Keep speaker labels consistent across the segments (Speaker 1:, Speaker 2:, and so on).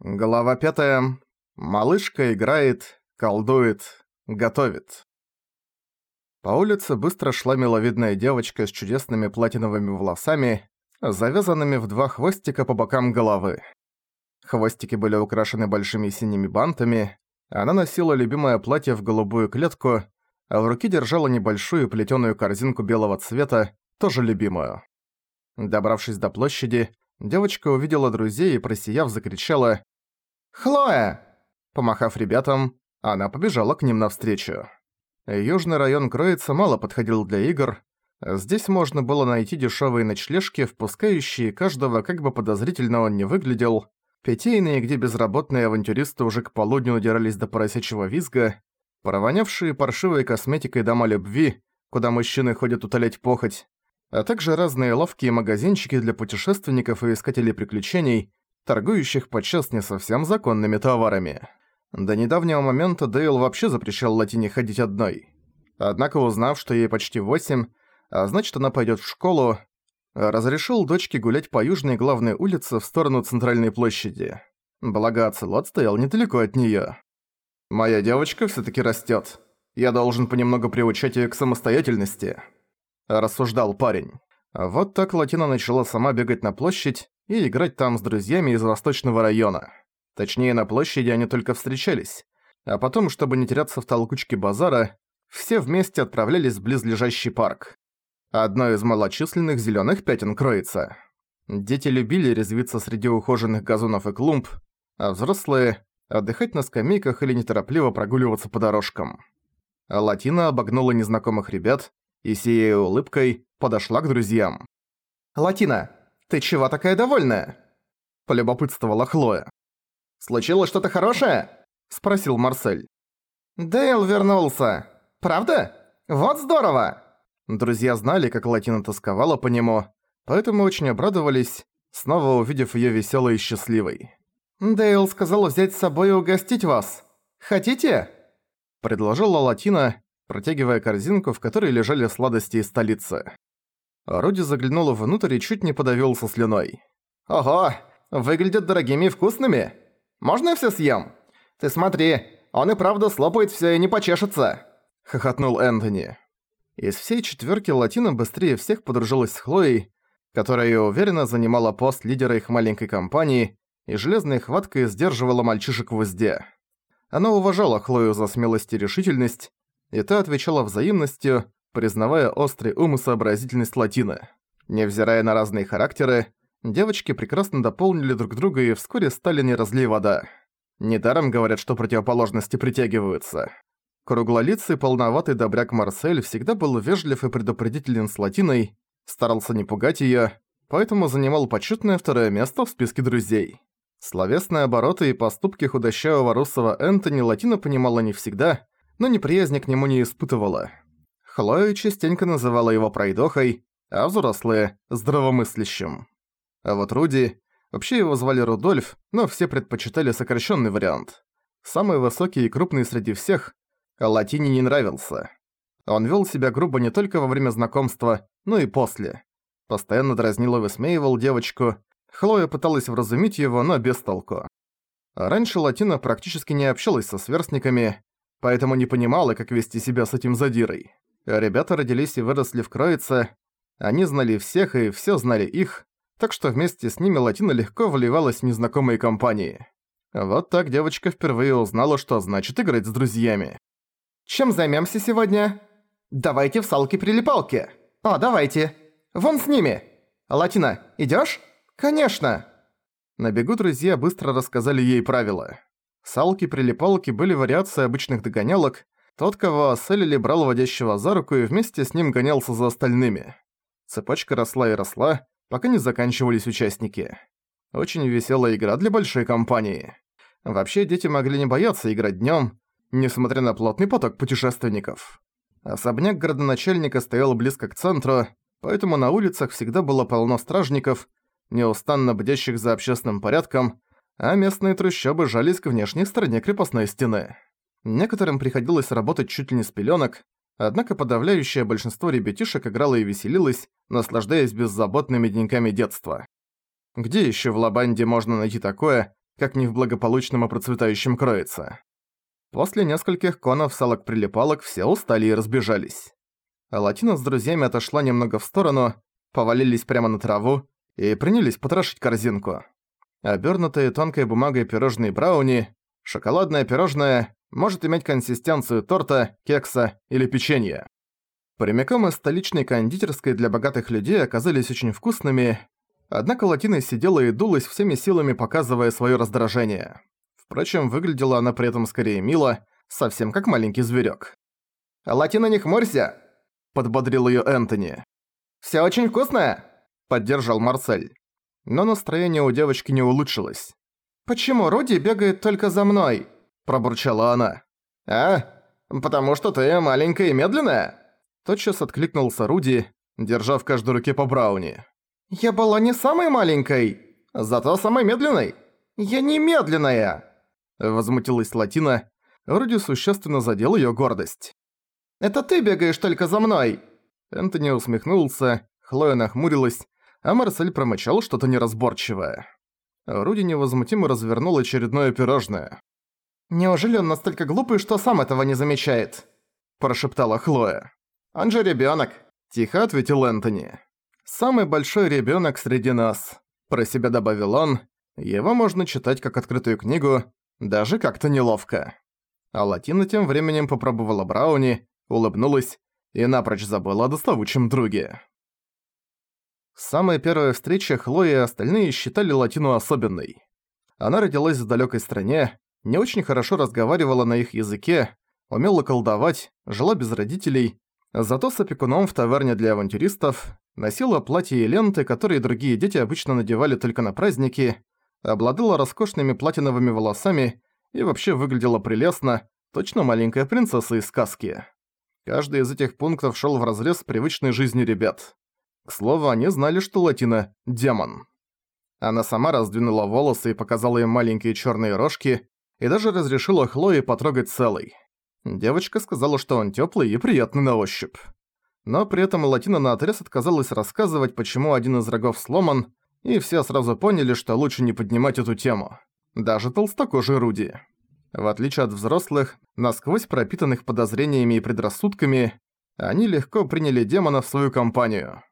Speaker 1: Глава пятая. Малышка играет, колдует, готовит. По улице быстро шла миловидная девочка с чудесными платиновыми волосами, завязанными в два хвостика по бокам головы. Хвостики были украшены большими синими бантами, она носила любимое платье в голубую клетку, а в руке держала небольшую плетеную корзинку белого цвета, тоже любимую. Добравшись до площади, девочка увидела друзей и, просияв, закричала «Хлоя!» Помахав ребятам, она побежала к ним навстречу. Южный район Кроица мало подходил для игр. Здесь можно было найти дешевые ночлежки, впускающие каждого, как бы подозрительно он не выглядел, питейные, где безработные авантюристы уже к полудню удирались до поросячьего визга, провонявшие паршивой косметикой дома любви, куда мужчины ходят утолять похоть, а также разные лавки и магазинчики для путешественников и искателей приключений, торгующих подчас не совсем законными товарами. До недавнего момента Дейл вообще запрещал Латине ходить одной. Однако узнав, что ей почти восемь, а значит она пойдет в школу, разрешил дочке гулять по южной главной улице в сторону центральной площади. Благо Ацелот стоял недалеко от неё. «Моя девочка всё-таки растёт. Я должен понемногу приучать её к самостоятельности», – рассуждал парень. Вот так Латина начала сама бегать на площадь, и играть там с друзьями из восточного района. Точнее, на площади они только встречались. А потом, чтобы не теряться в толкучке базара, все вместе отправлялись в близлежащий парк. Одно из малочисленных зелёных пятен кроется. Дети любили резвиться среди ухоженных газонов и клумб, а взрослые – отдыхать на скамейках или неторопливо прогуливаться по дорожкам. Латина обогнула незнакомых ребят и, сияя улыбкой, подошла к друзьям. «Латина, «Ты чего такая довольная?» – полюбопытствовала Хлоя. «Случилось что-то хорошее?» – спросил Марсель. «Дейл вернулся. Правда? Вот здорово!» Друзья знали, как Латина тосковала по нему, поэтому очень обрадовались, снова увидев её весёлой и счастливой. «Дейл сказал взять с собой и угостить вас. Хотите?» – предложила Латина, протягивая корзинку, в которой лежали сладости из столицы. Руди заглянула внутрь и чуть не подавился слюной. «Ого, выглядят дорогими и вкусными. Можно я всё съем? Ты смотри, он и правда слопает всё и не почешется!» — хохотнул Энтони. Из всей четвёрки Латина быстрее всех подружилась с Хлоей, которая уверенно занимала пост лидера их маленькой компании и железной хваткой сдерживала мальчишек в узде. Она уважала Хлою за смелость и решительность, и та отвечала взаимностью, признавая острый ум и сообразительность Латины. Невзирая на разные характеры, девочки прекрасно дополнили друг друга и вскоре стали не разлей вода. Недаром говорят, что противоположности притягиваются. Круглолицый полноватый добряк Марсель всегда был вежлив и предупредителен с Латиной, старался не пугать её, поэтому занимал почетное второе место в списке друзей. Словесные обороты и поступки худощавого русого Энтони Латина понимала не всегда, но неприязни к нему не испытывала. Хлоя частенько называла его пройдохой, а взрослые – здравомыслящим. А вот Руди, вообще его звали Рудольф, но все предпочитали сокращенный вариант. Самый высокий и крупный среди всех, Латине не нравился. Он вел себя грубо не только во время знакомства, но и после. Постоянно дразнил и высмеивал девочку. Хлоя пыталась вразумить его, но без толку. Раньше Латина практически не общалась со сверстниками, поэтому не понимала, как вести себя с этим задирой. Ребята родились и выросли в Кроице, они знали всех и все знали их, так что вместе с ними Латина легко вливалась в незнакомые компании. Вот так девочка впервые узнала, что значит играть с друзьями. «Чем займемся сегодня?» «Давайте в салки-прилипалки!» «О, давайте! Вон с ними!» «Латина, идёшь?» «Конечно!» На бегу друзья быстро рассказали ей правила. Салки-прилипалки были вариацией обычных догонялок, тот, кого осылили, брал водящего за руку и вместе с ним гонялся за остальными. Цепочка росла и росла, пока не заканчивались участники. Очень веселая игра для большой компании. Вообще, дети могли не бояться играть днём, несмотря на плотный поток путешественников. Особняк городоначальника стоял близко к центру, поэтому на улицах всегда было полно стражников, неустанно бдящих за общественным порядком, а местные трущобы жались к внешней стороне крепостной стены. Некоторым приходилось работать чуть ли не с пеленок, однако подавляющее большинство ребятишек играло и веселилось, наслаждаясь беззаботными деньками детства. Где еще в Лабанде можно найти такое, как не в благополучном и процветающем кроется. После нескольких конов салок-прилипалок все устали и разбежались. А Латина с друзьями отошла немного в сторону, повалились прямо на траву и принялись потрошить корзинку. Обернутые тонкой бумагой пирожные брауни, шоколадное пирожное может иметь консистенцию торта, кекса или печенья. Прямиком из столичной кондитерской для богатых людей оказались очень вкусными, однако Латина сидела и дулась всеми силами, показывая своё раздражение. Впрочем, выглядела она при этом скорее мило, совсем как маленький зверёк. «Латина, не хмурься!» – подбодрил её Энтони. «Всё очень вкусное!» – поддержал Марсель. Но настроение у девочки не улучшилось. «Почему Руди бегает только за мной?» – пробурчала она. «А? Потому что ты маленькая и медленная?» Тотчас откликнулся Руди, держа в каждой руке по брауни. «Я была не самой маленькой, зато самой медленной. Я не медленная!» Возмутилась Латина. Руди существенно задел её гордость. «Это ты бегаешь только за мной!» Энтони усмехнулся, Хлоя нахмурилась, а Марсель промычал что-то неразборчивое. Руди невозмутимо развернул очередное пирожное. «Неужели он настолько глупый, что сам этого не замечает?» – прошептала Хлоя. «Он же ребёнок», – тихо ответил Энтони. «Самый большой ребёнок среди нас», – про себя добавил он. Его можно читать как открытую книгу, даже как-то неловко. А Латина тем временем попробовала брауни, улыбнулась и напрочь забыла о доставучем друге. Самая первая встреча Хлои и остальные считали Латину особенной. Она родилась в далёкой стране, не очень хорошо разговаривала на их языке, умела колдовать, жила без родителей, Зато с опекуном в таверне для авантюристов носила платья и ленты, которые другие дети обычно надевали только на праздники, обладала роскошными платиновыми волосами и вообще выглядела прелестно, точно маленькая принцесса из сказки. Каждый из этих пунктов шел вразрез с привычной жизнью ребят. К слову, они знали, что Латина – демон. Она сама раздвинула волосы и показала им маленькие черные рожки, и даже разрешила Хлое потрогать целый. Девочка сказала, что он теплый и приятный на ощупь. Но при этом Латина наотрез отказалась рассказывать, почему один из рогов сломан, и все сразу поняли, что лучше не поднимать эту тему. Даже толстокожий Руди. В отличие от взрослых, насквозь пропитанных подозрениями и предрассудками, они легко приняли демона в свою компанию.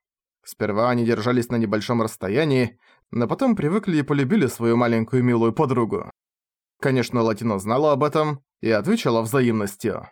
Speaker 1: Сперва они держались на небольшом расстоянии, но потом привыкли и полюбили свою маленькую милую подругу. Конечно, Латина знала об этом и отвечала взаимностью.